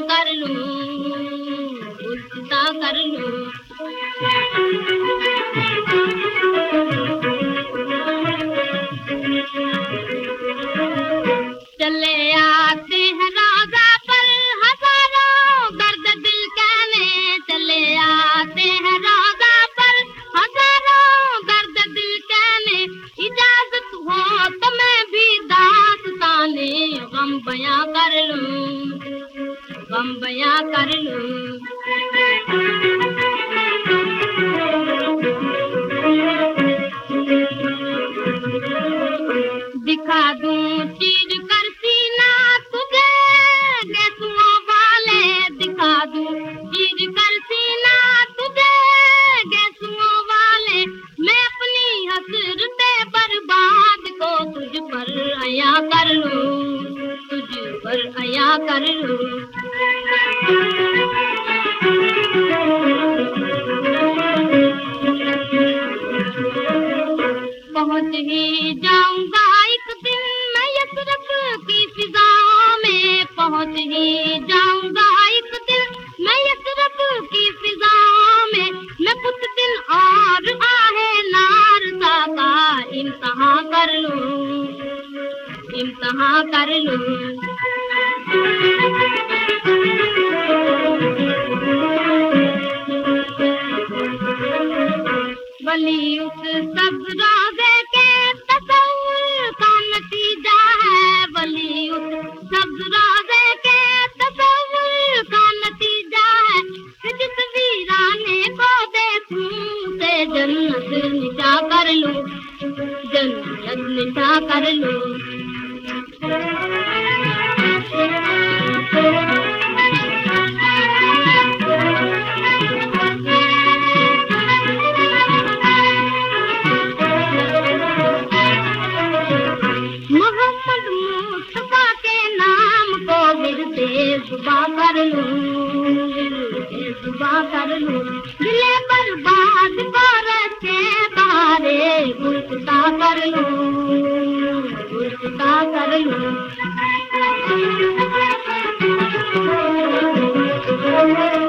कर लूँ विरदे कर लूँ। गम कर लूँ गम कर लूँ। दिखा दूँ चीज़ कर सीना तुझे गैसुओं वाले। दिखा दूँ चीज़ कर सीना तुझे गैसुओं वाले। मैं अपनी हसरते बर्बाद को तुझ पर अया कर लूँ। अया कर पहुँच ही जाऊँगा एक दिन मैं यसरफ की फिजाओं में। पहुँच ही जाऊँगा एक दिन मैं यसरफ की फिजाओं में। मैं कुछ दिन और आहे नार का इम्तहा कर लूँ इम्तहा कर लूँ। वली उस सब राजे के तसव्वुर का नतीजा है वली उस सब राजे के तसव्वुर का नतीजा है कि जिस वीराने को देखूं से जन्नत निशा कर सुबह कर कर दिले बर्बाद भारत के बारे गुस्सा कर लूँ गुस्सा कर लूँ Thank you.